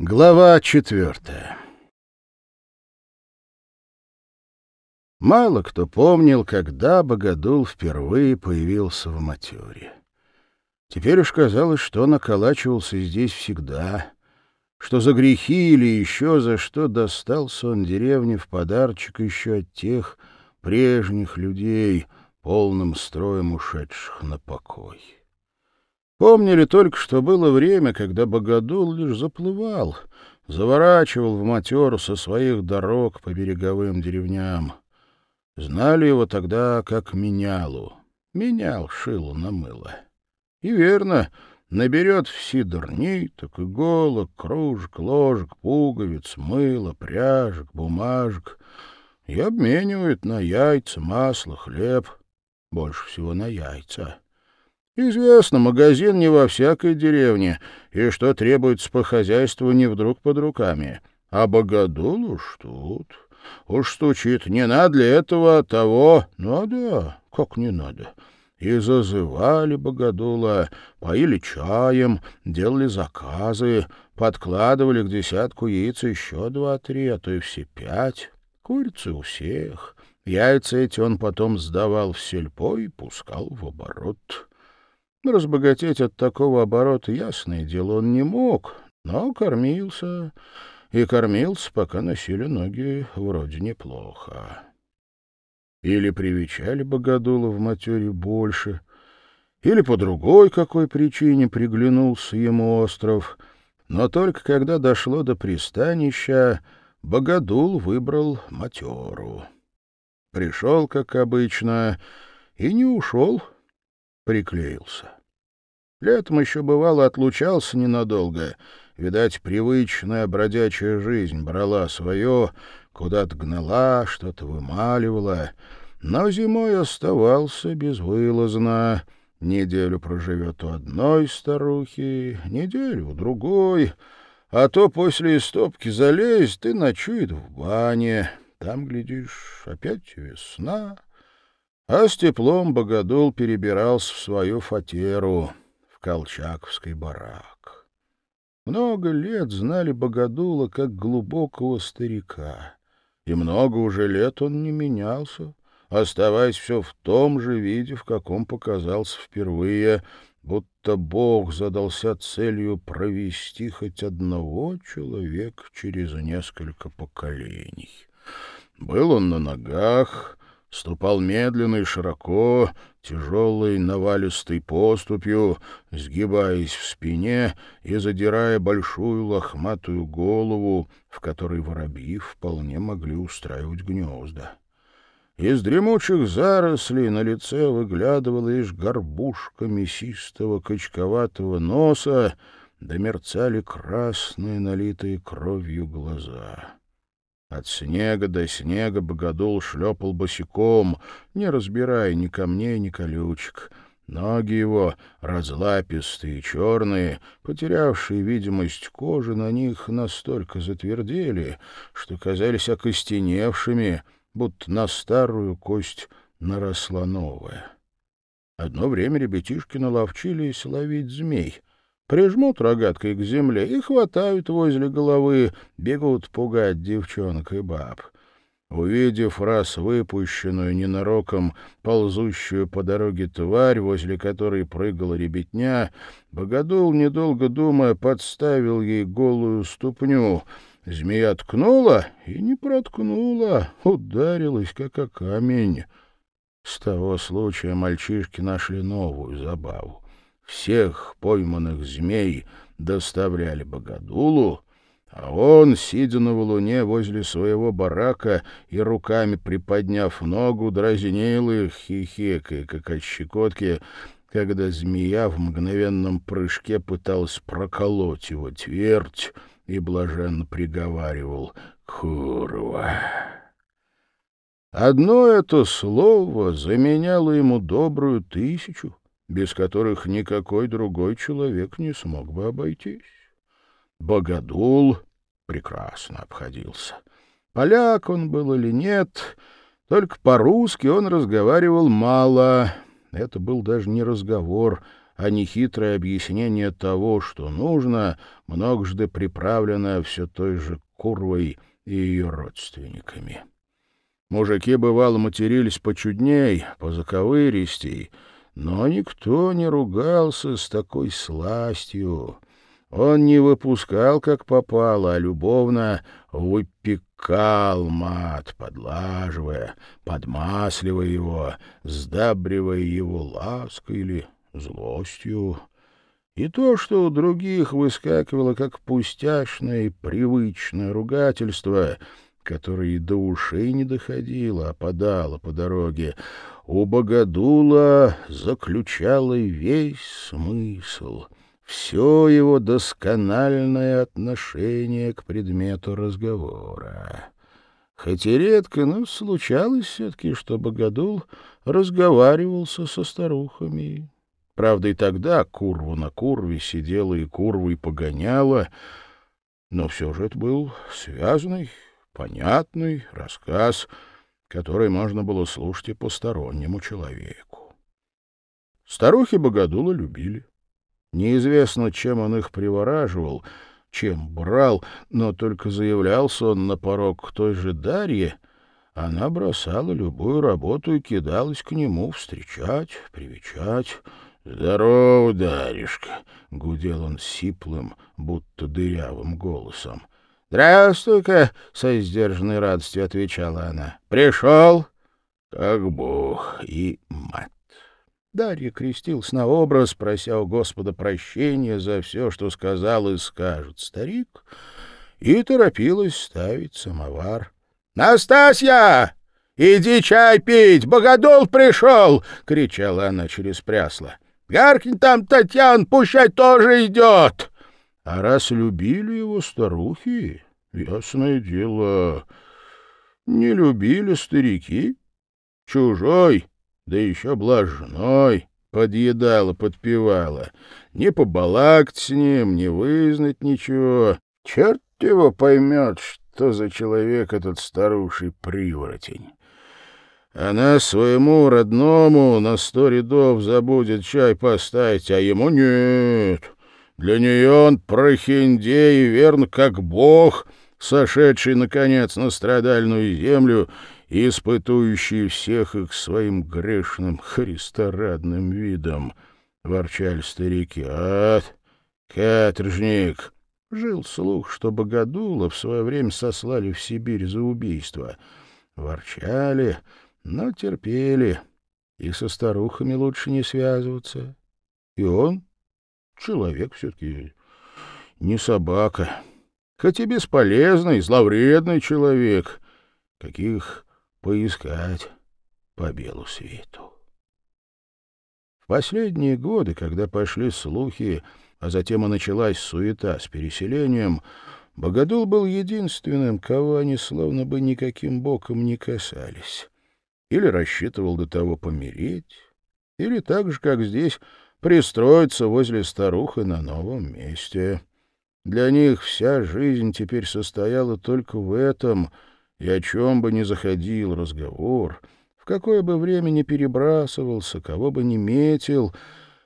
Глава четвертая Мало кто помнил, когда Богодул впервые появился в матере. Теперь уж казалось, что он околачивался здесь всегда, что за грехи или еще за что достался он деревне в подарочек еще от тех прежних людей, полным строем ушедших на покой. Помнили только, что было время, когда Богодул лишь заплывал, заворачивал в матеру со своих дорог по береговым деревням. Знали его тогда как менялу. Менял шилу на мыло. И верно, наберет в сидор ниток, иголок, кружек, ложек, пуговиц, мыла, пряжек, бумажек и обменивает на яйца, масло, хлеб, больше всего на яйца. Известно, магазин не во всякой деревне, и что требуется по хозяйству не вдруг под руками. А богодул уж тут. Уж стучит, не надо для этого того. Надо, как не надо. И зазывали богодула, поили чаем, делали заказы, подкладывали к десятку яиц еще два-три, а то и все пять. Курицы у всех. Яйца эти он потом сдавал в сельпо и пускал в оборот. Разбогатеть от такого оборота, ясное дело, он не мог, но кормился, и кормился, пока носили ноги вроде неплохо. Или привечали Богодула в матере больше, или по другой какой причине приглянулся ему остров, но только когда дошло до пристанища, Богодул выбрал матеру. Пришел, как обычно, и не ушел, приклеился. Летом еще, бывало, отлучался ненадолго. Видать, привычная бродячая жизнь брала свое, куда-то гнала, что-то вымаливала. Но зимой оставался безвылазно. Неделю проживет у одной старухи, неделю у другой, а то после истопки залезет и ночует в бане. Там, глядишь, опять весна. А с теплом Богодул перебирался в свою фатеру, в Колчаковский барак. Много лет знали Богодула как глубокого старика, и много уже лет он не менялся, оставаясь все в том же виде, в каком показался впервые, будто Бог задался целью провести хоть одного человека через несколько поколений. Был он на ногах, ступал медленно и широко, тяжелой навалистой поступью, сгибаясь в спине и задирая большую лохматую голову, в которой воробьи вполне могли устраивать гнезда. Из дремучих зарослей на лице выглядывала лишь горбушка мясистого качковатого носа, да мерцали красные, налитые кровью глаза. От снега до снега богодул шлепал босиком, не разбирая ни камней, ни колючек. Ноги его, разлапистые, черные, потерявшие видимость кожи, на них настолько затвердели, что казались окостеневшими, будто на старую кость наросла новая. Одно время ребятишки наловчились ловить змей — Прижмут рогаткой к земле и хватают возле головы, бегут пугать девчонок и баб. Увидев раз выпущенную ненароком ползущую по дороге тварь, возле которой прыгала ребятня, Богодул, недолго думая, подставил ей голую ступню. Змея ткнула и не проткнула, ударилась, как о камень. С того случая мальчишки нашли новую забаву. Всех пойманных змей доставляли Богодулу, а он, сидя на валуне возле своего барака и руками приподняв ногу, дразнил их, хихикая, как от щекотки, когда змея в мгновенном прыжке пыталась проколоть его твердь и блаженно приговаривал «Курва!». Одно это слово заменяло ему добрую тысячу, без которых никакой другой человек не смог бы обойтись. Богодул прекрасно обходился. Поляк он был или нет, только по-русски он разговаривал мало. Это был даже не разговор, а не хитрое объяснение того, что нужно, многожды приправленное все той же курвой и ее родственниками. Мужики, бывало, матерились почудней, позаковыристей, но никто не ругался с такой сластью. Он не выпускал, как попало, а любовно выпекал мат, подлаживая, подмасливая его, сдабривая его лаской или злостью. И то, что у других выскакивало как пустяшное и привычное ругательство, которое и до ушей не доходило, а подало по дороге, у Богодула заключало весь смысл — все его доскональное отношение к предмету разговора. Хоть и редко, но случалось все-таки, что Богодул разговаривался со старухами. Правда, и тогда курву на курве сидела и курвой погоняла, но все же это был связанный, понятный рассказ, который можно было слушать и постороннему человеку. Старухи Богодула любили. Неизвестно, чем он их привораживал, чем брал, но только заявлялся он на порог к той же Дарье, она бросала любую работу и кидалась к нему встречать, привечать. «Здорово, Даришка!» — гудел он сиплым, будто дырявым голосом. «Здравствуй-ка!» — со сдержанной радостью отвечала она. «Пришел?» «Как бог и мать!» Дарья крестился на образ, прося у Господа прощения за все, что сказал и скажет старик, и торопилась ставить самовар. — Настасья! Иди чай пить! Богодол пришел! — кричала она через прясло. — Гаркин там, Татьян, пущай тоже идет! А раз любили его старухи, ясное дело, не любили старики. Чужой да еще блажной, подъедала, подпевала. Не побалакать с ним, не вызнать ничего. Черт его поймет, что за человек этот старуший приворотень. Она своему родному на сто рядов забудет чай поставить, а ему нет. Для нее он прохиндей, верно, как бог, сошедший, наконец, на страдальную землю испытующие всех их своим грешным христорадным видом, — ворчали старики. — Ат, каторжник! Жил слух, что Богодула в свое время сослали в Сибирь за убийство. Ворчали, но терпели, и со старухами лучше не связываться. И он, человек все-таки, не собака, хоть и бесполезный, зловредный человек, каких поискать по белу свету. В последние годы, когда пошли слухи, а затем и началась суета с переселением, Богодул был единственным, кого они словно бы никаким боком не касались. Или рассчитывал до того помереть, или так же, как здесь, пристроиться возле старухи на новом месте. Для них вся жизнь теперь состояла только в этом — и о чем бы ни заходил разговор, в какое бы время ни перебрасывался, кого бы ни метил,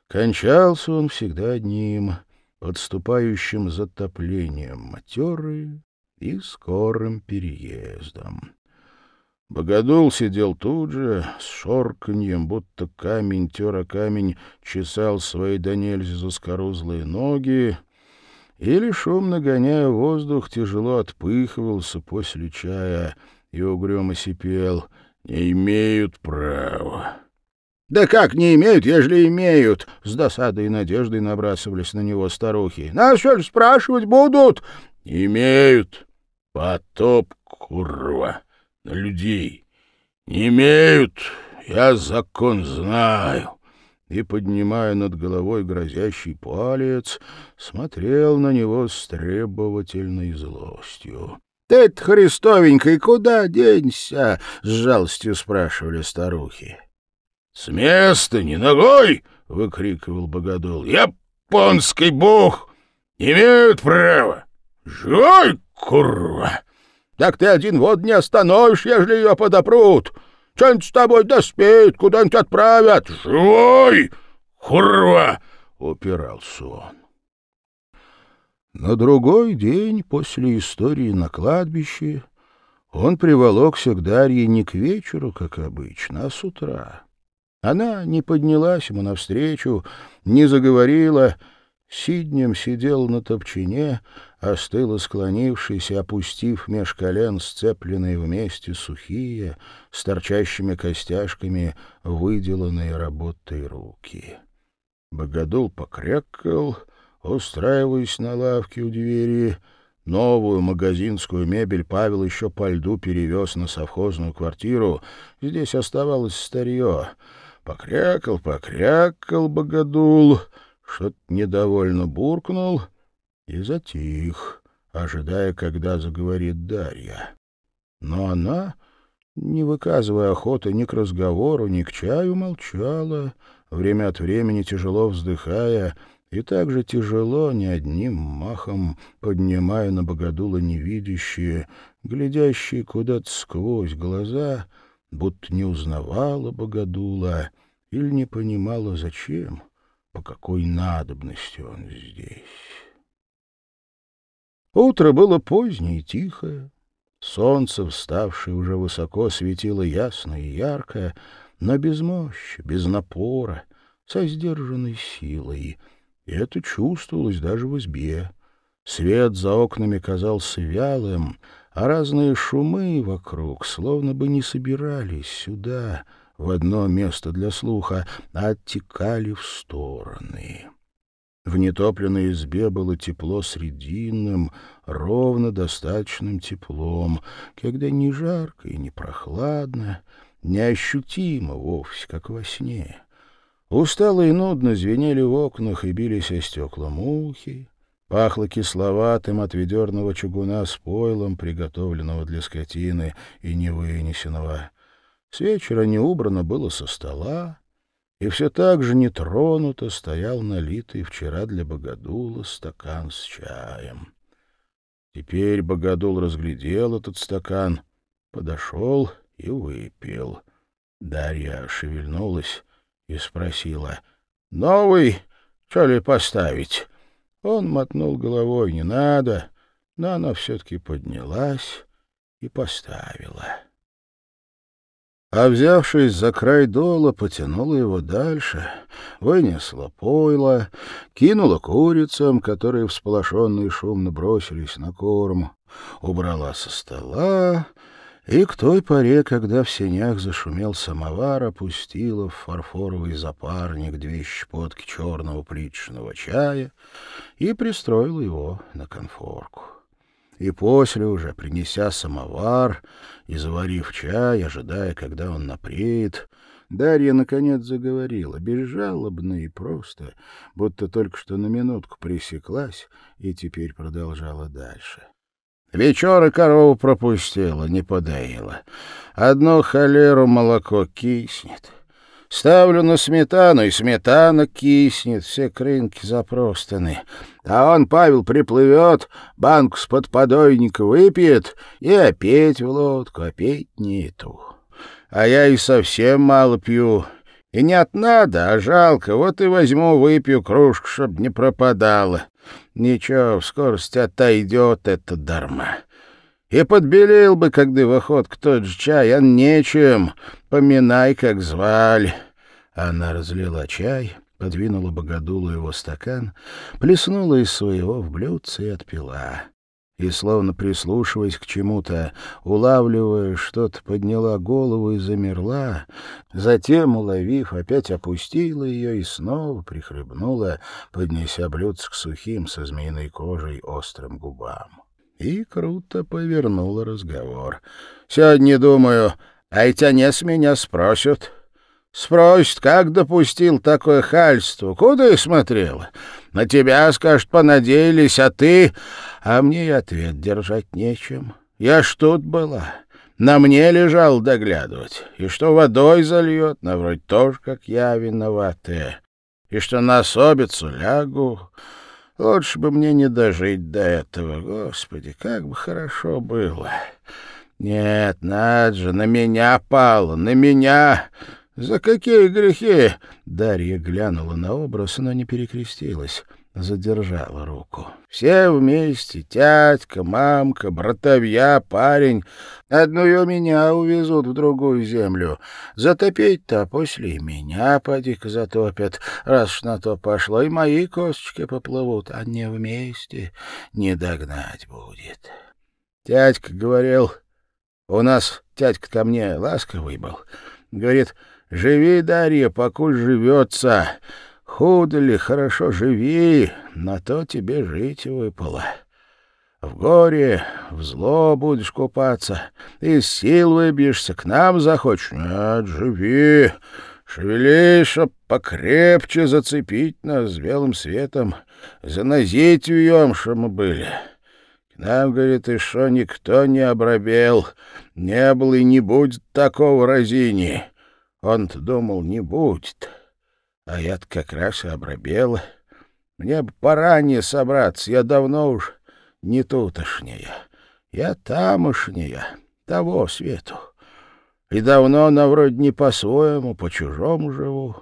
кончался он всегда одним — подступающим затоплением матеры и скорым переездом. Богодул сидел тут же, с шорканьем, будто камень тера камень, чесал свои до нельзя заскорузлые ноги, или, шумно гоняя воздух, тяжело отпыхивался после чая и угрюмо сипел «Не имеют права». «Да как не имеют, ежели имеют?» С досадой и надеждой набрасывались на него старухи. «Нас что ли спрашивать будут?» «Имеют. Потоп, курва, на людей. Не имеют. Я закон знаю» и, поднимая над головой грозящий палец, смотрел на него с требовательной злостью. — Ты-то, Христовенький, куда денься? — с жалостью спрашивали старухи. — С места не ногой! — выкрикивал Богодол. — Японский бог! Имеют право! Живой, курва! Так ты один вот не остановишь, ежели ее подопрут! — что-нибудь с тобой доспеют, куда-нибудь отправят. Живой! Курва! упирался он. На другой день после истории на кладбище он приволокся к Дарье не к вечеру, как обычно, а с утра. Она не поднялась ему навстречу, не заговорила, Сиднем сидел на топчине, остыло склонившись и опустив меж колен сцепленные вместе сухие, с торчащими костяшками, выделанные работой руки. Богодул покрякал, устраиваясь на лавке у двери. Новую магазинскую мебель Павел еще по льду перевез на совхозную квартиру. Здесь оставалось старье. Покрякал, покрякал Богодул — что-то недовольно буркнул и затих, ожидая, когда заговорит Дарья. Но она, не выказывая охоты ни к разговору, ни к чаю, молчала, время от времени тяжело вздыхая, и также тяжело, ни одним махом, поднимая на богодула невидящие, глядящие куда-то сквозь глаза, будто не узнавала богодула или не понимала, зачем по какой надобности он здесь. Утро было позднее и тихое. Солнце, вставшее уже высоко, светило ясно и ярко, но без мощи, без напора, со сдержанной силой. И это чувствовалось даже в избе. Свет за окнами казался вялым, а разные шумы вокруг словно бы не собирались сюда — в одно место для слуха, а оттекали в стороны. В нетопленной избе было тепло срединным, ровно достаточным теплом, когда не жарко и не прохладно, неощутимо вовсе, как во сне. Устало и нудно звенели в окнах и бились о стекла мухи, пахло кисловатым от ведерного чугуна с пойлом, приготовленного для скотины и невынесенного. С вечера не убрано было со стола, и все так же нетронуто стоял налитый вчера для Богодула стакан с чаем. Теперь Богодул разглядел этот стакан, подошел и выпил. Дарья шевельнулась и спросила, «Новый, что ли, поставить?» Он мотнул головой, «Не надо», но она все-таки поднялась и поставила а, взявшись за край дола, потянула его дальше, вынесла пойло, кинула курицам, которые всполошенные шумно бросились на корм, убрала со стола и к той поре, когда в сенях зашумел самовар, опустила в фарфоровый запарник две щепотки черного плиточного чая и пристроила его на конфорку и после уже, принеся самовар и заварив чай, ожидая, когда он напреет, Дарья, наконец, заговорила, безжалобно и просто, будто только что на минутку пресеклась и теперь продолжала дальше. Вечера корову пропустила, не подоила. Одну холеру молоко киснет. Ставлю на сметану, и сметана киснет, все крынки запростаны. А он, Павел, приплывет, банку с подподойника выпьет и опять в лодку, опять нету. А я и совсем мало пью. И не от надо, а жалко. Вот и возьму, выпью кружку, чтоб не пропадала. Ничего, в скорости отойдет это дарма. И подбелил бы, когда в охотку тот же чай, а нечем. Поминай, как звали. Она разлила чай, подвинула богодулу его стакан, плеснула из своего в блюдце и отпила. И, словно прислушиваясь к чему-то, улавливая что-то, подняла голову и замерла, затем, уловив, опять опустила ее и снова прихлебнула, поднеся блюдце к сухим со змеиной кожей острым губам и круто повернула разговор. «Сегодня, думаю, а с меня спросят». Спросят, как допустил такое хальство, куда и смотрела. На тебя, скажут, понадеялись, а ты... А мне и ответ держать нечем. Я ж тут была. На мне лежал доглядывать. И что водой зальет, на вроде тоже, как я, виноватая. И что на особицу лягу... Лучше бы мне не дожить до этого. Господи, как бы хорошо было. Нет, надо же, на меня пало, на меня. За какие грехи?» Дарья глянула на образ, но не перекрестилась задержала руку. Все вместе, тятька, мамка, братовья, парень. Одну меня увезут в другую землю. Затопить-то после меня поди-ка затопят, раз ж на то пошло, и мои косточки поплывут, а не вместе не догнать будет. Тятька говорил, у нас тятька ко мне ласковый был, говорит, живи, Дарья, покуль живется, Худо ли, хорошо живи, на то тебе жить выпало. В горе, в зло будешь купаться, из сил выбьешься, к нам захочешь. Нет, живи, шевелись, чтоб покрепче зацепить нас белым светом, занозить вьем, что мы были. К нам, говорит, что никто не обрабел, не было и не будет такого разини. Он-то думал, не будет». А я-то как раз и обрабела. Мне бы поранее собраться, я давно уж не тутошняя. Я тамошняя, того свету. И давно на вроде не по-своему, по-чужому живу.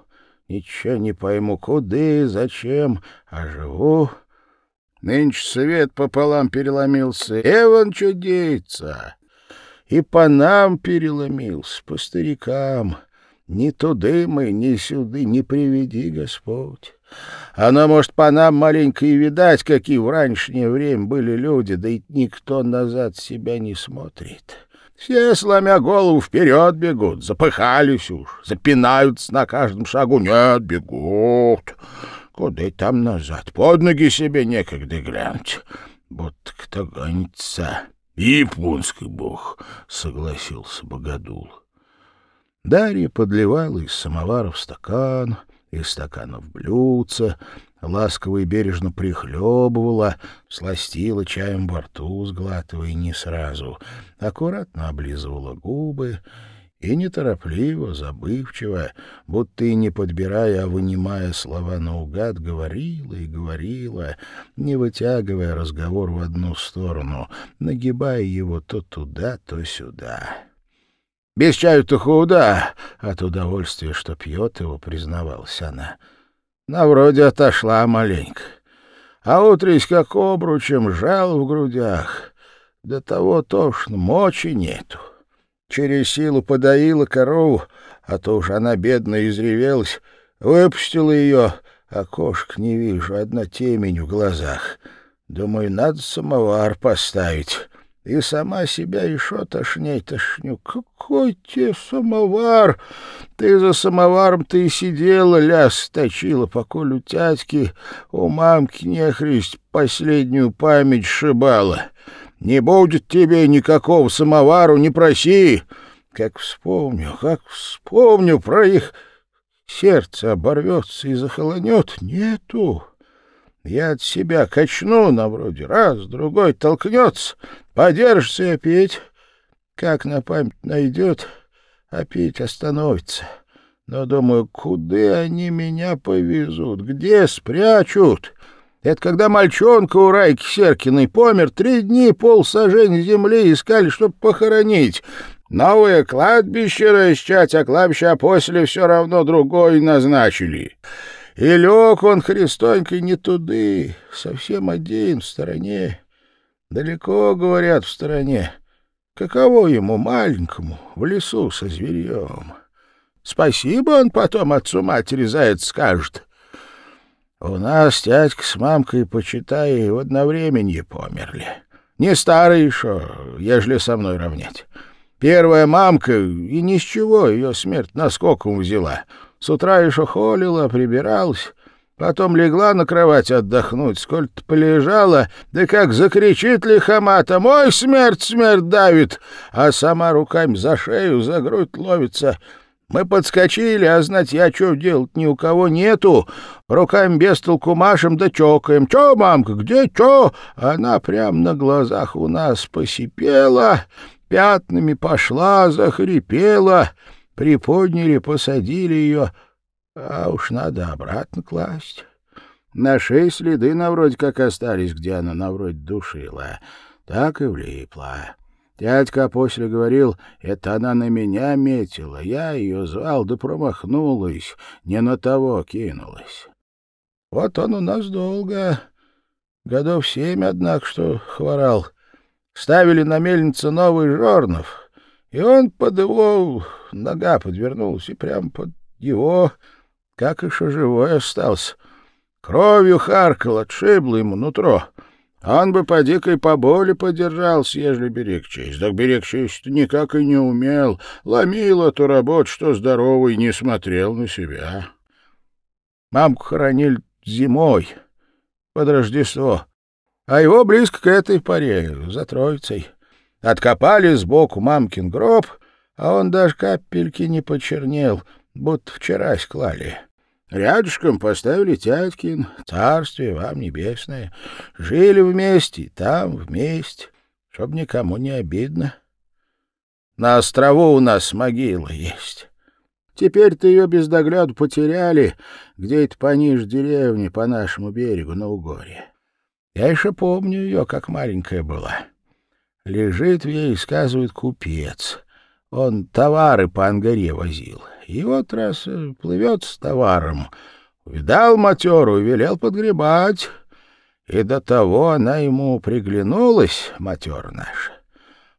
Ничего не пойму, куда и зачем, а живу. Нынче свет пополам переломился. Эван чудится. И по нам переломился, по старикам. Ни туды мы, ни сюды не приведи, Господь. Оно, может, по нам маленько и видать, какие в ранешнее время были люди, да и никто назад себя не смотрит. Все, сломя голову, вперед бегут, запыхались уж, запинаются на каждом шагу. Нет, бегут. Куда там назад? Под ноги себе некогда глянуть. Вот кто гонится. Японский бог, — согласился Богодул. Дарья подливала из самовара в стакан, из стакана в блюдце, ласково и бережно прихлебывала, сластила чаем во рту, сглатывая не сразу, аккуратно облизывала губы и неторопливо, забывчиво, будто и не подбирая, а вынимая слова наугад, говорила и говорила, не вытягивая разговор в одну сторону, нагибая его то туда, то сюда. Без чаю-то худо, от удовольствия, что пьет его, признавалась она. На вроде отошла маленько. А утрись как обручем жал в грудях. До того тошно, мочи нету. Через силу подоила корову, а то уж она бедно изревелась, выпустила ее, а кошек не вижу, одна темень в глазах. Думаю, надо самовар поставить. И сама себя еще тошней тошню. Какой тебе самовар! Ты за самоваром-то и сидела, ляс точила, поколь у тятьки, у мамки нехрист последнюю память шибала. Не будет тебе никакого самовару, не проси. Как вспомню, как вспомню про их... Сердце оборвется и захолонет. Нету. Я от себя качну на вроде раз, другой толкнется, подержится и опять, как на память найдет, опять остановится. Но, думаю, куда они меня повезут, где спрячут? Это когда мальчонка у Райки Серкиной помер, три дни пол сажень земли искали, чтоб похоронить. Новое кладбище расчать, а кладбище а после все равно другой назначили. И лег он христонькой не туды, совсем один, в стороне. Далеко, говорят, в стороне. Каково ему, маленькому, в лесу со зверьем? Спасибо он потом отцу-матери за это скажет. У нас тятька с мамкой, почитай, в одновременье померли. Не старый еще, ежели со мной равнять. Первая мамка, и ни с чего ее смерть наскоком взяла — с утра еще холила, прибиралась, потом легла на кровать отдохнуть, сколько-то полежала, да как закричит лихомата «Мой смерть, смерть давит!» а сама руками за шею, за грудь ловится. Мы подскочили, а знать я что делать ни у кого нету. Руками без толку машем да чокаем. «Чё, мамка, где чё?» Она прям на глазах у нас посипела, пятнами пошла, захрипела — Приподняли, посадили ее, а уж надо обратно класть. На шее следы на вроде как остались, где она на вроде душила. Так и влипла. Дядька после говорил, это она на меня метила. Я ее звал, да промахнулась, не на того кинулась. Вот он у нас долго, годов семь, однако, что хворал. Ставили на мельнице новый жорнов, и он под его нога подвернулась, и прямо под его, как еще живой остался. Кровью харкал, отшибло ему нутро. Он бы по дикой поболе подержался, ежели берег честь. Так берег честь никак и не умел. Ломил эту работу, что здоровый, не смотрел на себя. Мамку хоронили зимой, под Рождество, а его близко к этой паре, за Троицей. Откопали сбоку мамкин гроб, а он даже капельки не почернел, будто вчера склали. Рядышком поставили Тяткин, царствие вам небесное. Жили вместе, там вместе, чтоб никому не обидно. На острову у нас могила есть. Теперь-то ее без догляду потеряли, где-то пониже деревни, по нашему берегу, на Угоре. Я еще помню ее, как маленькая была. Лежит в ей, сказывает, купец. Он товары по Ангаре возил. И вот раз э, плывет с товаром, увидал матеру и велел подгребать. И до того она ему приглянулась, матер наш.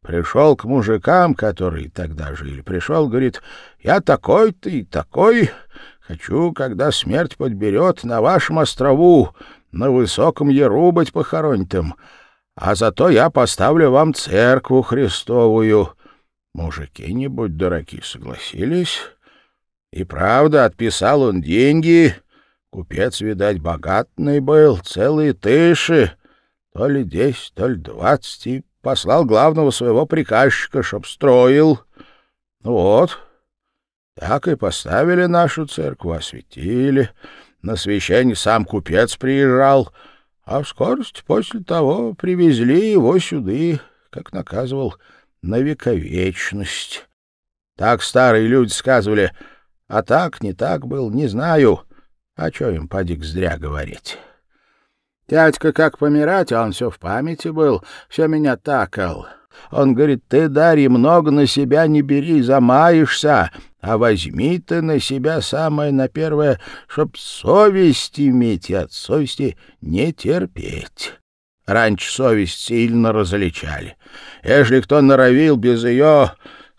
Пришел к мужикам, которые тогда жили. Пришел, говорит, я такой-то и такой. Хочу, когда смерть подберет, на вашем острову, на высоком яру быть похоронитым. А зато я поставлю вам церкву Христовую. Мужики, не будь дураки, согласились. И правда, отписал он деньги. Купец, видать, богатный был, целые тыши, то ли десять, то ли двадцать, и послал главного своего приказчика, чтоб строил. Ну вот, так и поставили нашу церковь, осветили. На священник сам купец приезжал, а в скорости после того привезли его сюда, как наказывал, на вековечность. Так старые люди сказывали — а так, не так был, не знаю. А что им, подик, зря говорить. Тятька как помирать, а он все в памяти был, все меня такал. Он говорит, ты, Дарья, много на себя не бери, замаешься, а возьми ты на себя самое на первое, чтоб совесть иметь и от совести не терпеть. Раньше совесть сильно различали. Если кто норовил без ее,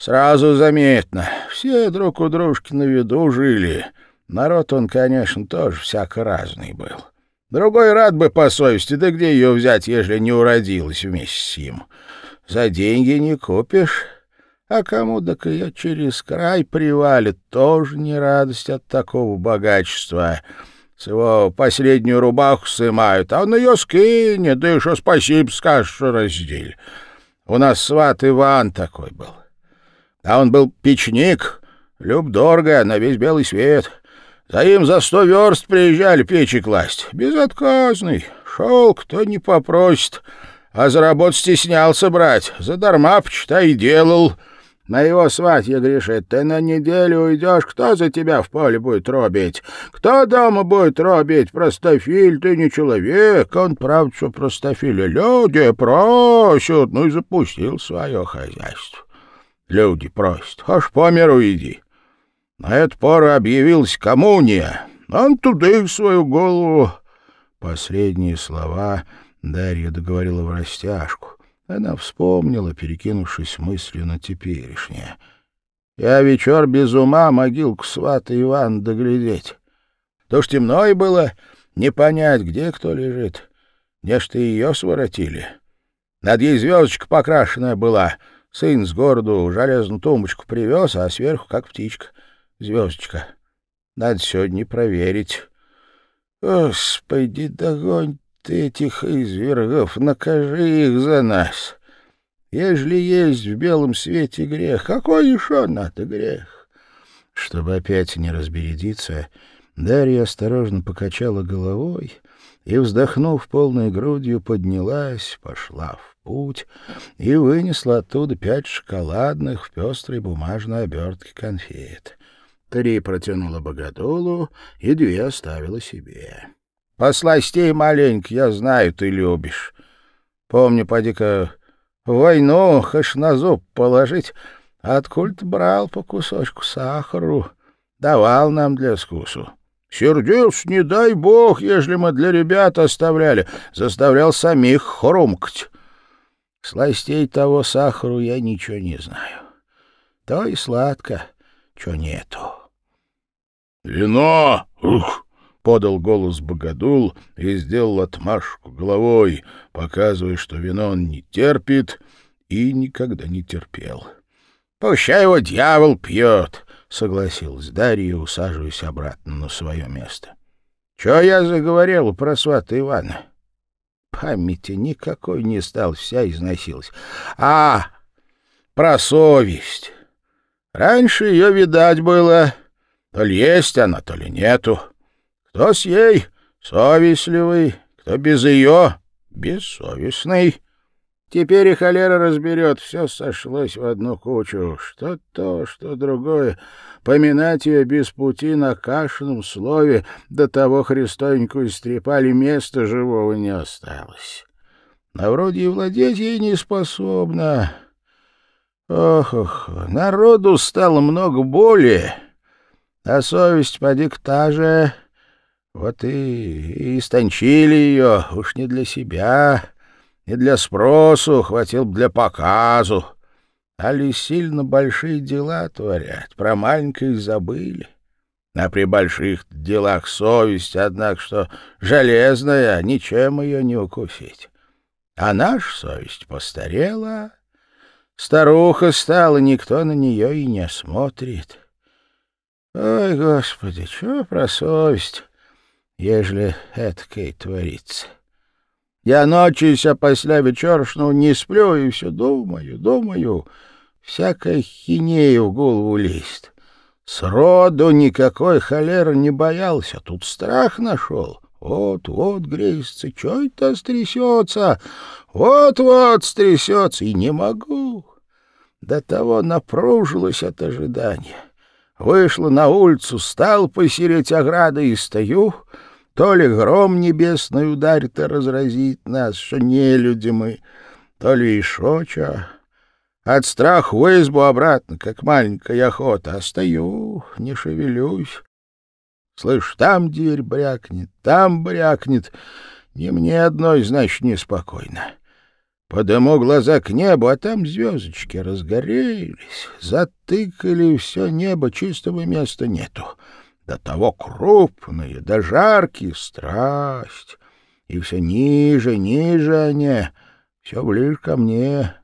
Сразу заметно. Все друг у дружки на виду жили. Народ он, конечно, тоже всяко разный был. Другой рад бы по совести, да где ее взять, ежели не уродилась вместе с ним? За деньги не купишь, а кому так ее через край привалит, тоже не радость от такого богачества. С его последнюю рубаху сымают, а он ее скинет, да еще спасибо скажешь, что раздель. У нас сват Иван такой был. А он был печник, люб-дорого, на весь белый свет. За им за сто верст приезжали печи класть. Безотказный. Шел, кто не попросит. А за работу стеснялся брать. Задарма, почитай, и делал. На его сватье грешит. Ты на неделю уйдешь, кто за тебя в поле будет робить? Кто дома будет робить? Простофиль, ты не человек. Он, правда, что простофили. Люди просят. Ну и запустил свое хозяйство. Люди просят, аж по миру иди. На эту пору объявилась коммуния. Он туда и свою голову. Последние слова Дарья договорила в растяжку. Она вспомнила, перекинувшись мыслью на теперешнее. Я вечер без ума могилку свата Иван доглядеть. То ж темно и было, не понять, где кто лежит. Не ж ты ее своротили. Над ей звездочка покрашенная была — Сын с городу железную тумбочку привез, а сверху, как птичка, звездочка. Надо сегодня проверить. Господи, догонь ты этих извергов, накажи их за нас. Ежели есть в белом свете грех, какой еще надо грех? Чтобы опять не разбередиться, Дарья осторожно покачала головой и, вздохнув полной грудью, поднялась, пошла в путь и вынесла оттуда пять шоколадных в пестрой бумажной обертке конфет. Три протянула богодулу и две оставила себе. — Посластей маленько, я знаю, ты любишь. Помню, поди-ка, войну хаш на зуб положить, откуда брал по кусочку сахару, давал нам для скусу. Сердился, не дай бог, ежели мы для ребят оставляли, заставлял самих хрумкать. Сластей того сахару я ничего не знаю. То и сладко, что нету. — Вино! Ух! — подал голос Богодул и сделал отмашку головой, показывая, что вино он не терпит и никогда не терпел. — Пущай его дьявол пьет! — согласилась Дарья, усаживаясь обратно на свое место. — Че я заговорил про свата Ивана? Памяти никакой не стал, вся износилась. А, про совесть. Раньше ее видать было, то ли есть она, то ли нету. Кто с ей совестливый, кто без ее бессовестный. Теперь и холера разберет, все сошлось в одну кучу. Что то, что другое. Поминать ее без пути на кашином слове до того Христоньку истрепали, места живого не осталось. На вроде и владеть ей не способна. Ох, ох, народу стало много боли, а совесть поди-ка та же. Вот и, истончили ее, уж не для себя, не для спросу, хватил бы для показу. Али сильно большие дела творят, про маленьких забыли. А при больших делах совесть, однако, что железная, ничем ее не укусить. А наша совесть постарела, старуха стала, никто на нее и не смотрит. Ой, Господи, что про совесть, ежели эткой творится? Я ночью ся после вечершну не сплю и все думаю, думаю, всякая хинея в голову лезет. Сроду никакой холеры не боялся, тут страх нашел. Вот-вот грезится, что это стрясется, вот-вот стрясется, и не могу. До того напружилась от ожидания. Вышла на улицу, стал посереть ограды и стою — то ли гром небесный ударит и разразит нас, что не люди мы, то ли еще что. От страха в избу обратно, как маленькая охота, а стою, не шевелюсь. Слышь, там дверь брякнет, там брякнет. Не мне одной, значит, неспокойно. Подыму глаза к небу, а там звездочки разгорелись, затыкали все небо, чистого места нету до того крупные, да жаркие страсть. И все ниже, ниже они, все ближе ко мне.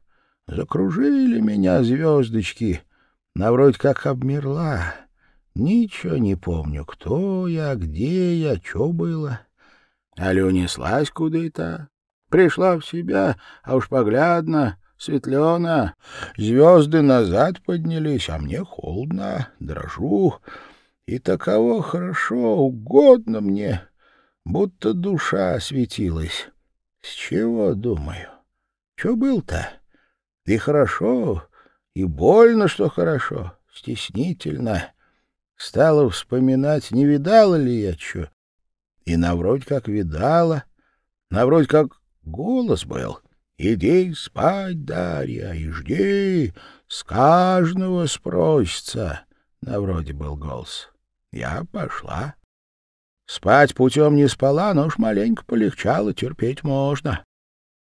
Закружили меня звездочки, на вроде как обмерла. Ничего не помню, кто я, где я, что было. Али унеслась куда-то, пришла в себя, а уж поглядно, светлена. Звезды назад поднялись, а мне холодно, дрожу. И таково хорошо, угодно мне, будто душа осветилась. С чего, думаю? Что был-то? И хорошо, и больно, что хорошо, стеснительно. Стала вспоминать, не видала ли я что. И на вроде как видала, на вроде как голос был. «Иди спать, Дарья, и жди, с каждого спросится», — на вроде был голос. Я пошла. Спать путем не спала, но уж маленько полегчало, терпеть можно.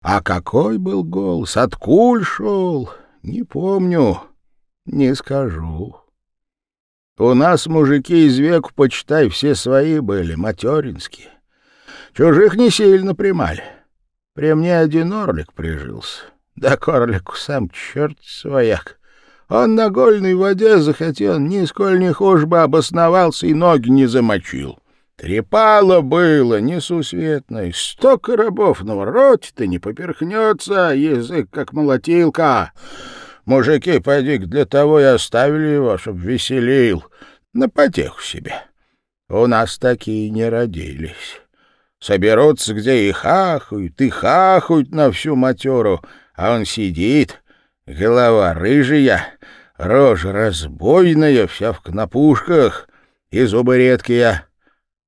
А какой был голос, откуль шел, не помню, не скажу. У нас мужики из веку, почитай, все свои были, материнские. Чужих не сильно примали. При мне один орлик прижился. Да к сам черт свояк. Он на гольной воде захотел, нисколь не хуже бы обосновался и ноги не замочил. Трепало было несусветно, сто коробов на вороте-то не поперхнется, язык как молотилка. Мужики, поди для того и оставили его, чтоб веселил, на потеху себе. У нас такие не родились. Соберутся где и хахают, и хахают на всю матеру, а он сидит, голова рыжая, рожа разбойная, вся в кнопушках, и зубы редкие.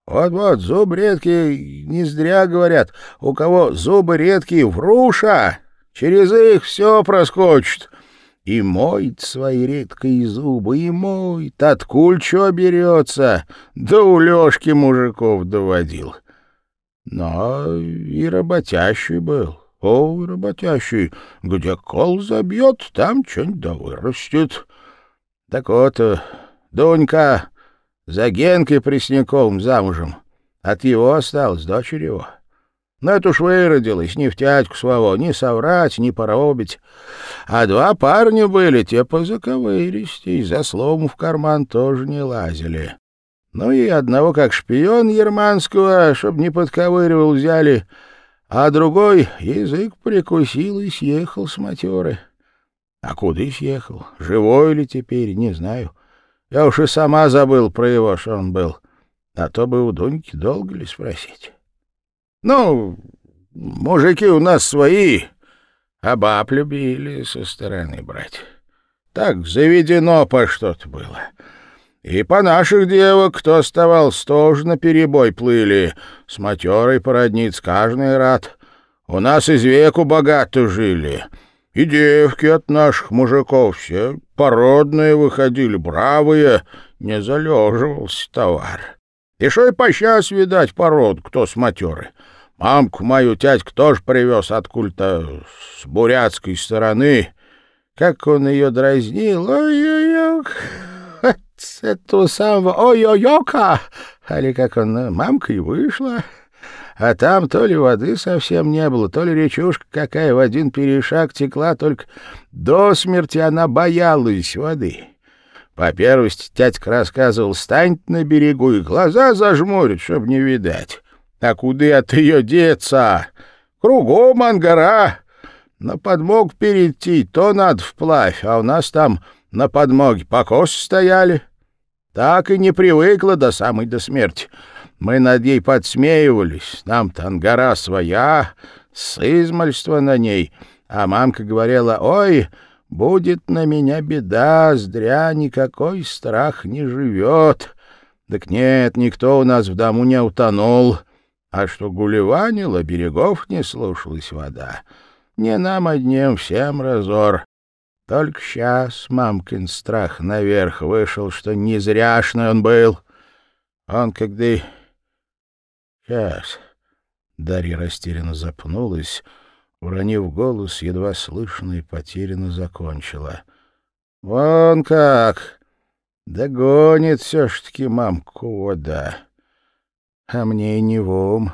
Вот-вот, зубы редкие, не зря говорят, у кого зубы редкие, вруша. Через их все проскочит. И моет свои редкие зубы, и моет. Откуль что берется? Да у Лешки мужиков доводил. Но и работящий был. О, работящий, где кол забьет, там что-нибудь да вырастет. Так вот, э, Дунька за Генкой Пресняковым замужем. От его осталась дочь его. Но это уж выродилась, ни в тятьку своего, ни соврать, ни поробить. А два парня были, те позаковырись, и за словом в карман тоже не лазили. Ну и одного как шпион Ерманского, чтоб не подковыривал, взяли, а другой язык прикусил и съехал с матеры. А куда съехал? Живой ли теперь, не знаю. Я уж и сама забыл про его, что он был. А то бы у Дуньки долго ли спросить. Ну, мужики у нас свои, а баб любили со стороны брать. Так заведено по что-то было. И по наших девок, кто оставался, тоже наперебой плыли. С матерой породниц каждый рад. У нас из веку богато жили. И девки от наших мужиков все породные выходили, бравые, не залеживался товар. И шо и по сейчас, видать, пород, кто с матеры. Мамку мою тятьку тоже привез откуда-то с бурятской стороны. Как он ее дразнил, ой-ой-ой с этого самого ой-ой-ока, али как он, мамка и вышла. А там то ли воды совсем не было, то ли речушка какая в один перешаг текла, только до смерти она боялась воды. По первости тятька рассказывал, станет на берегу и глаза зажмурит, чтоб не видать. А куда от ее деться? Кругом ангара. На подмог перейти, то надо вплавь, а у нас там на подмоге покосы стояли. Так и не привыкла до самой до смерти. Мы над ней подсмеивались. Нам-то ангара своя, с измальства на ней. А мамка говорила, ой, будет на меня беда, зря никакой страх не живет. Так нет, никто у нас в дому не утонул. А что гулеванило, берегов не слушалась вода. Не нам одним, всем разор. Только сейчас мамкин страх наверх вышел, что не зряшный он был. Он когда... Сейчас... Дарья растерянно запнулась, уронив голос, едва слышно и потерянно закончила. — Вон как! Догонит все ж таки мамку вода. А мне и не в ум.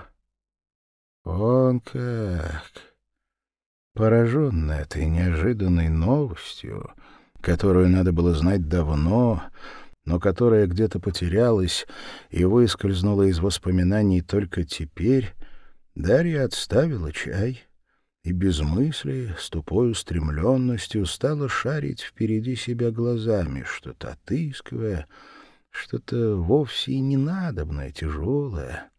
Вон как! Пораженный этой неожиданной новостью, которую надо было знать давно, но которая где-то потерялась и выскользнула из воспоминаний только теперь, Дарья отставила чай и без мысли, с тупой устремленностью стала шарить впереди себя глазами, что-то отыскивая, что-то вовсе и не надобное, тяжелое.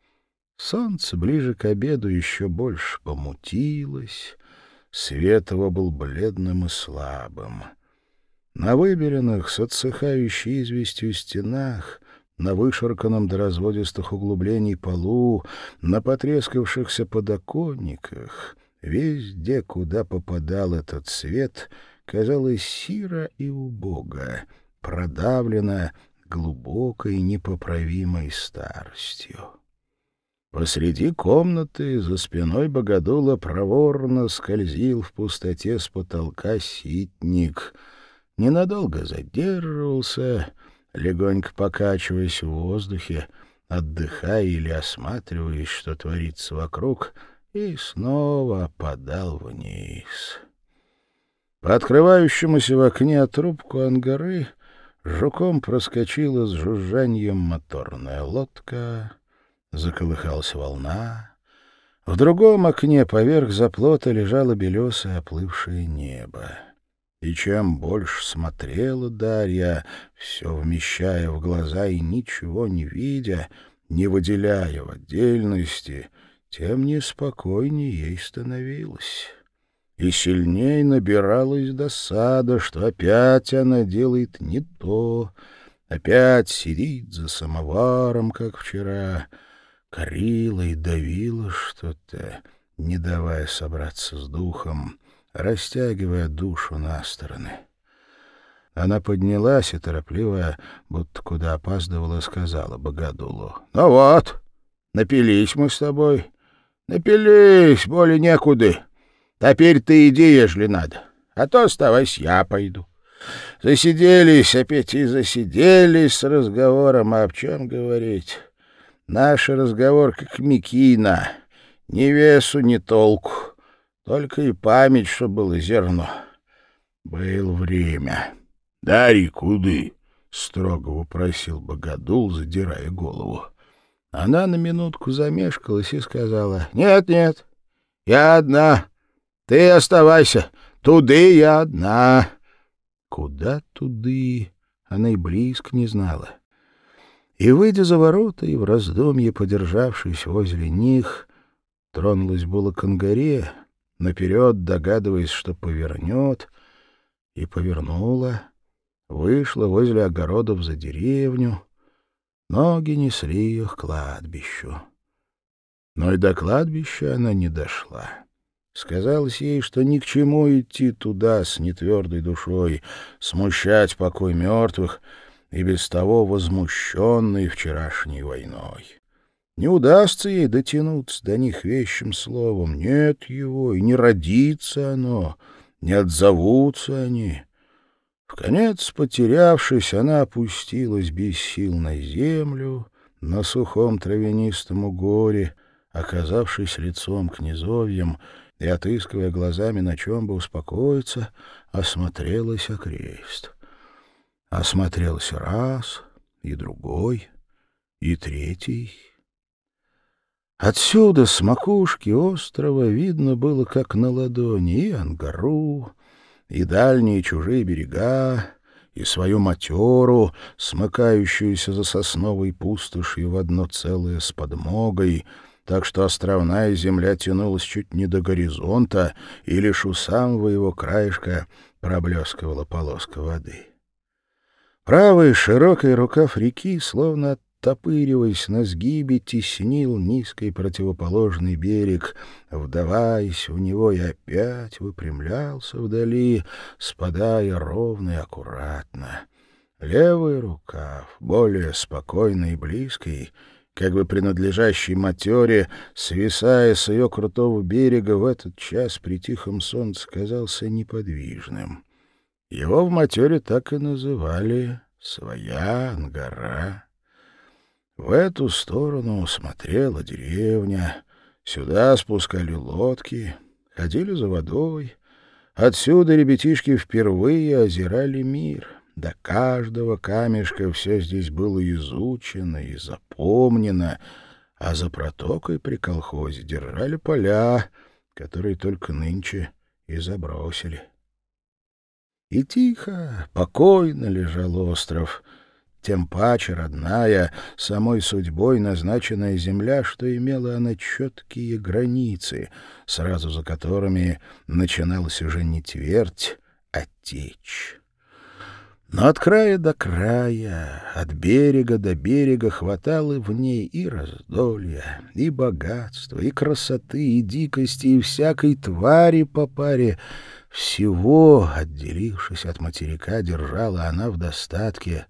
Солнце ближе к обеду еще больше помутилось, Свет его был бледным и слабым. На выбеленных с отсыхающей известью стенах, на вышарканном до разводистых углублений полу, на потрескавшихся подоконниках, везде, куда попадал этот свет, казалось сиро и убого, продавлено глубокой непоправимой старостью. Посреди комнаты за спиной богодула проворно скользил в пустоте с потолка ситник. Ненадолго задерживался, легонько покачиваясь в воздухе, отдыхая или осматриваясь, что творится вокруг, и снова опадал вниз. По открывающемуся в окне трубку ангары жуком проскочила с жужжанием моторная лодка — Заколыхалась волна. В другом окне поверх заплота лежало белесое оплывшее небо. И чем больше смотрела Дарья, все вмещая в глаза и ничего не видя, не выделяя в отдельности, тем неспокойнее ей становилось. И сильней набиралась досада, что опять она делает не то, опять сидит за самоваром, как вчера — корила и давила что-то, не давая собраться с духом, растягивая душу на стороны. Она поднялась и торопливо, будто куда опаздывала, сказала Богодулу. — Ну вот, напились мы с тобой. Напились, более некуда. Теперь ты иди, ежели надо, а то оставайся, я пойду. Засиделись, опять и засиделись с разговором, а об чем говорить? Наш разговор как Микина, ни весу, ни толку, только и память, что было зерно. Было время. — Дари, куды? — строго вопросил Богодул, задирая голову. Она на минутку замешкалась и сказала, — Нет, нет, я одна. Ты оставайся. Туды я одна. Куда туды, она и близко не знала. И, выйдя за ворота и в раздумье подержавшись возле них, тронулась было к ангаре, наперед догадываясь, что повернет, и повернула, вышла возле огородов за деревню, ноги несли ее к кладбищу. Но и до кладбища она не дошла. Сказалось ей, что ни к чему идти туда с нетвердой душой, смущать покой мертвых и без того возмущенной вчерашней войной. Не удастся ей дотянуться до них вещим словом. Нет его, и не родится оно, не отзовутся они. В конец, потерявшись, она опустилась без сил на землю, на сухом травянистом угоре, оказавшись лицом к низовьям, и, отыскивая глазами, на чем бы успокоиться, осмотрелась окрест. Осмотрелся раз, и другой, и третий. Отсюда, с макушки острова, видно было, как на ладони, и Ангару, и дальние чужие берега, и свою матеру, смыкающуюся за сосновой пустошью в одно целое с подмогой — так что островная земля тянулась чуть не до горизонта, и лишь у самого его краешка проблескивала полоска воды. Правый широкий рукав реки, словно оттопыриваясь на сгибе, теснил низкий противоположный берег, вдаваясь в него и опять выпрямлялся вдали, спадая ровно и аккуратно. Левый рукав, более спокойный и близкий, как бы принадлежащий матере, свисая с ее крутого берега, в этот час при тихом солнце казался неподвижным. Его в матере так и называли «своя ангара». В эту сторону смотрела деревня, сюда спускали лодки, ходили за водой. Отсюда ребятишки впервые озирали мир — до каждого камешка все здесь было изучено и запомнено, а за протокой при колхозе держали поля, которые только нынче и забросили. И тихо, покойно лежал остров, тем паче родная, самой судьбой назначенная земля, что имела она четкие границы, сразу за которыми начиналась уже не твердь, а течь. Но от края до края, от берега до берега хватало в ней и раздолья, и богатства, и красоты, и дикости, и всякой твари по паре. Всего, отделившись от материка, держала она в достатке.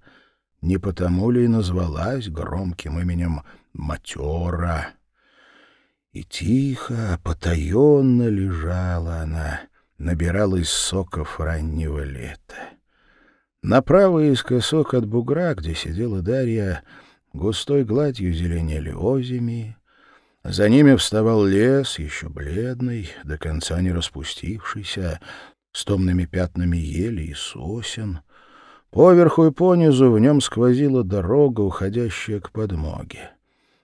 Не потому ли и назвалась громким именем Матера? И тихо, потаенно лежала она, набиралась соков раннего лета. Направо искосок от бугра, где сидела Дарья, густой гладью зеленели озими. За ними вставал лес, еще бледный, до конца не распустившийся, с томными пятнами ели и сосен. Поверху и понизу в нем сквозила дорога, уходящая к подмоге.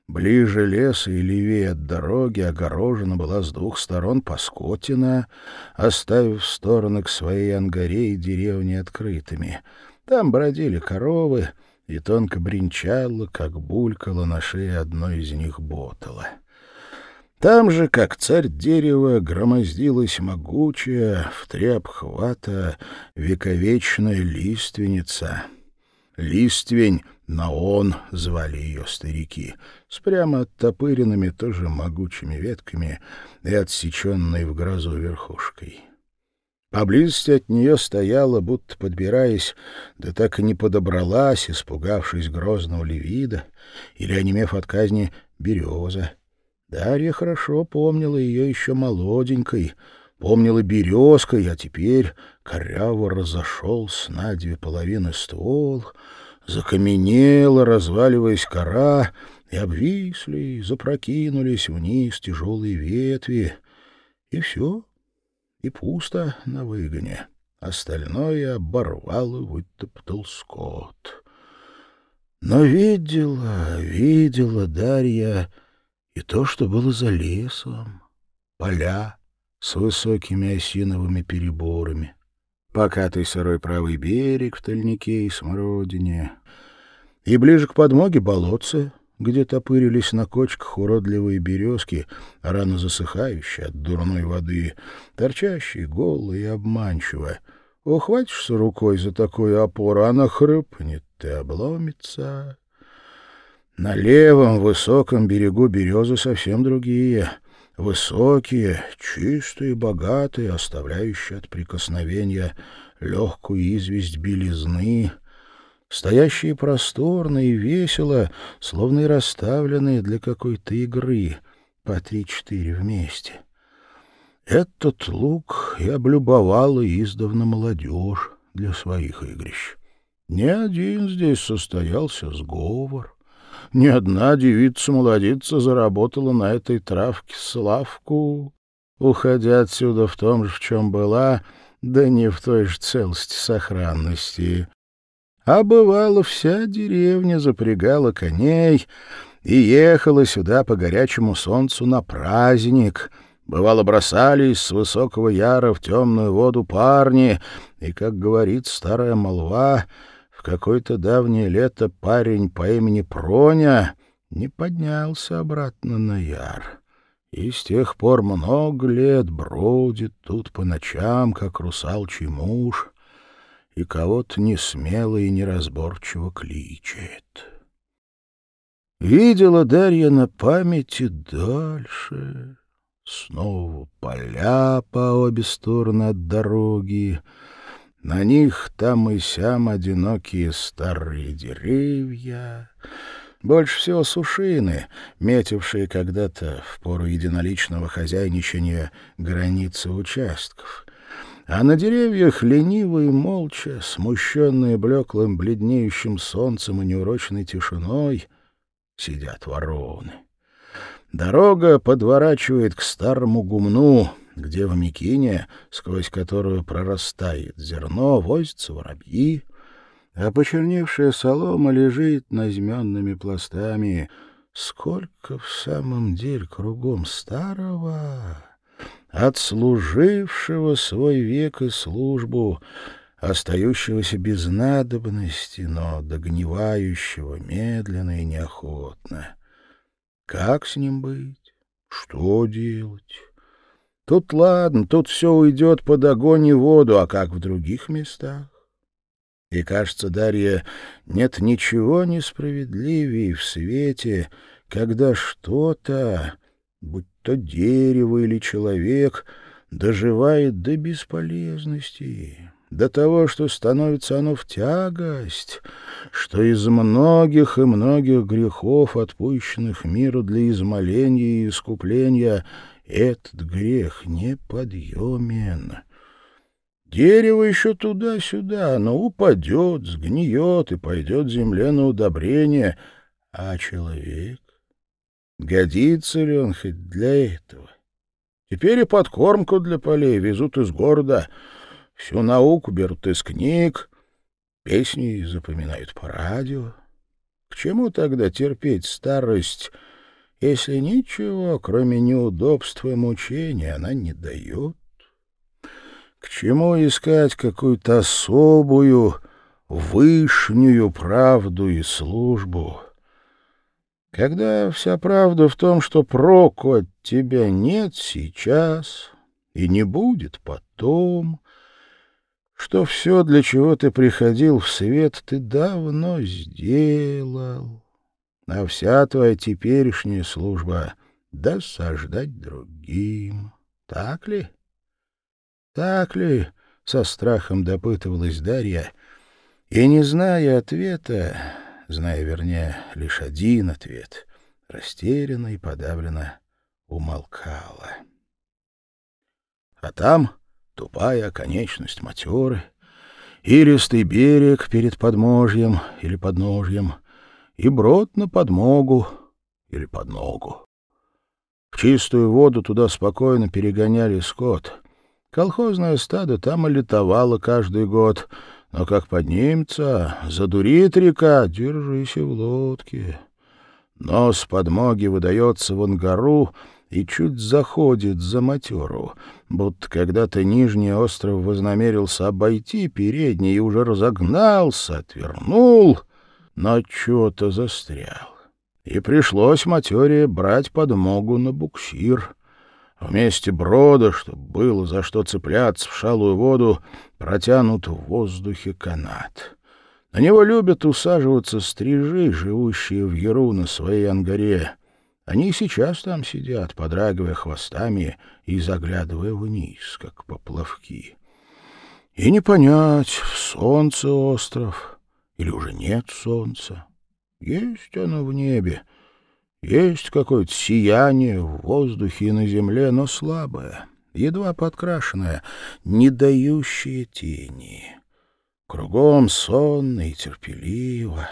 Ближе леса и левее от дороги огорожена была с двух сторон Паскотина, оставив стороны к своей ангаре и деревне открытыми. Там бродили коровы, и тонко бренчало, как булькало на шее одной из них ботала. Там же, как царь дерева, громоздилась могучая, в три обхвата, вековечная лиственница. Листвень Наон звали ее старики, с прямо оттопыренными тоже могучими ветками и отсеченной в грозу верхушкой. Поблизости от нее стояла, будто подбираясь, да так и не подобралась, испугавшись грозного левида или, онемев от казни, береза. Дарья хорошо помнила ее еще молоденькой, помнила березкой, а теперь коряво разошелся на две половины ствол, закаменела, разваливаясь кора, и обвисли, запрокинулись вниз тяжелые ветви, и все и пусто на выгоне. Остальное оборвал и вытоптал скот. Но видела, видела Дарья и то, что было за лесом. Поля с высокими осиновыми переборами, покатый сырой правый берег в тальнике и смородине, и ближе к подмоге болотце — где топырились на кочках уродливые березки, рано засыхающие от дурной воды, торчащие голые и обманчиво. Ухватишься рукой за такую опору, она хрюпнет и обломится. На левом высоком берегу березы совсем другие — высокие, чистые, богатые, оставляющие от прикосновения легкую известь белизны, стоящие просторно и весело, словно и расставленные для какой-то игры, по три-четыре вместе. Этот лук и облюбовала издавна молодежь для своих игрищ. Ни один здесь состоялся сговор. Ни одна девица-молодица заработала на этой травке славку, уходя отсюда в том же, в чем была, да не в той же целости сохранности. А бывало, вся деревня запрягала коней и ехала сюда по горячему солнцу на праздник. Бывало, бросались с высокого яра в темную воду парни, и, как говорит старая молва, какое-то давнее лето парень по имени Проня не поднялся обратно на яр. И с тех пор много лет бродит тут по ночам, как русалчий муж — и кого-то несмело и неразборчиво кличет. Видела Дарья на памяти дальше. Снова поля по обе стороны от дороги. На них там и сям одинокие старые деревья. Больше всего сушины, метившие когда-то в пору единоличного хозяйничания границы участков а на деревьях лениво и молча, смущенные блеклым бледнеющим солнцем и неурочной тишиной, сидят вороны. Дорога подворачивает к старому гумну, где в Микине, сквозь которую прорастает зерно, возятся воробьи, а почерневшая солома лежит назменными пластами. Сколько в самом деле кругом старого! отслужившего свой век и службу, остающегося без надобности, но догнивающего медленно и неохотно. Как с ним быть? Что делать? Тут ладно, тут все уйдет под огонь и воду, а как в других местах? И, кажется, Дарья, нет ничего несправедливее в свете, когда что-то, будь то дерево или человек, доживает до бесполезности, до того, что становится оно в тягость, что из многих и многих грехов, отпущенных миру для измоления и искупления, этот грех неподъемен. Дерево еще туда-сюда, оно упадет, сгниет и пойдет земле на удобрение, а человек Годится ли он хоть для этого? Теперь и подкормку для полей везут из города, всю науку берут из книг, песни запоминают по радио. К чему тогда терпеть старость, если ничего, кроме неудобства и мучения, она не дает? К чему искать какую-то особую, вышнюю правду и службу? Когда вся правда в том, что проку от тебя нет сейчас и не будет потом, что все, для чего ты приходил в свет, ты давно сделал, а вся твоя теперешняя служба — досаждать другим. Так ли? Так ли, — со страхом допытывалась Дарья, и, не зная ответа, зная, вернее, лишь один ответ, растерянно и подавленно умолкала. А там тупая конечность матеры, иристый берег перед подможьем или подножьем, и брод на подмогу или подногу. В чистую воду туда спокойно перегоняли скот. Колхозное стадо там и летовало каждый год, но как поднимется, задурит река, держись и в лодке. Нос подмоги выдается в ангару и чуть заходит за матеру, будто когда-то Нижний остров вознамерился обойти передний и уже разогнался, отвернул, но чего-то застрял. И пришлось матере брать подмогу на буксир. Вместе брода, чтобы было за что цепляться в шалую воду, протянут в воздухе канат. На него любят усаживаться стрижи, живущие в Яру на своей ангаре. Они и сейчас там сидят, подрагивая хвостами и заглядывая вниз, как поплавки. И не понять, солнце остров или уже нет солнца. Есть оно в небе, есть какое-то сияние в воздухе и на земле, но слабое, едва подкрашенное, не дающее тени. Кругом сонно и терпеливо,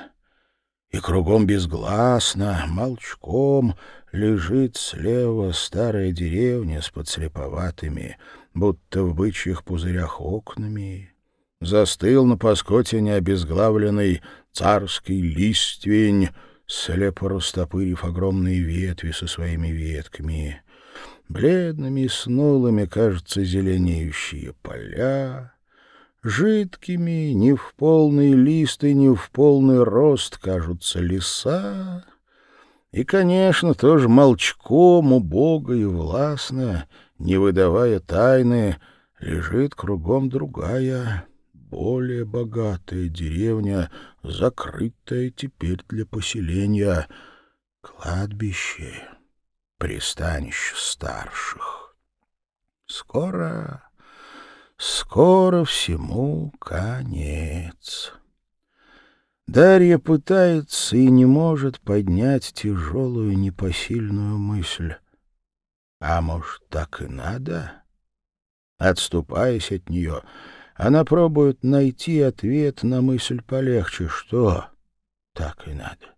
и кругом безгласно, молчком лежит слева старая деревня с подслеповатыми, будто в бычьих пузырях окнами. Застыл на паскотине обезглавленный царский листвень, слепо растопырив огромные ветви со своими ветками. Бледными и снулыми, кажется, зеленеющие поля, жидкими, не в полный лист и не в полный рост кажутся леса, и, конечно, тоже молчком, убого и властно, не выдавая тайны, лежит кругом другая, более богатая деревня, закрытая теперь для поселения, кладбище, пристанище старших. Скоро Скоро всему конец. Дарья пытается и не может поднять тяжелую непосильную мысль. А может, так и надо? Отступаясь от нее, она пробует найти ответ на мысль полегче. Что? Так и надо.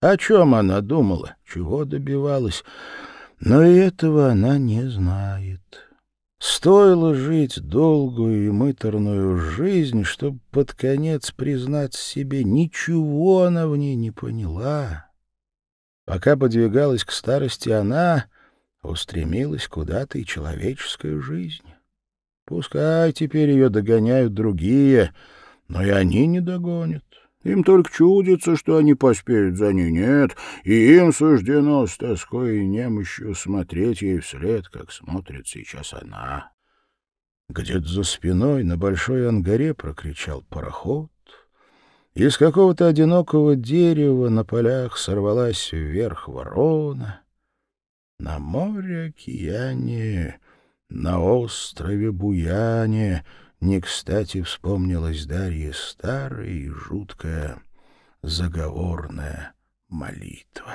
О чем она думала, чего добивалась, но и этого она не знает. Стоило жить долгую и мыторную жизнь, чтобы под конец признать себе, ничего она в ней не поняла. Пока подвигалась к старости она, устремилась куда-то и человеческая жизнь. Пускай теперь ее догоняют другие, но и они не догонят. Им только чудится, что они поспеют за ней. Нет, и им суждено с тоской и немощью смотреть ей вслед, как смотрит сейчас она. Где-то за спиной на большой ангаре прокричал пароход. Из какого-то одинокого дерева на полях сорвалась вверх ворона. На море океане, на острове Буяне — не кстати вспомнилась Дарье старая и жуткая заговорная молитва.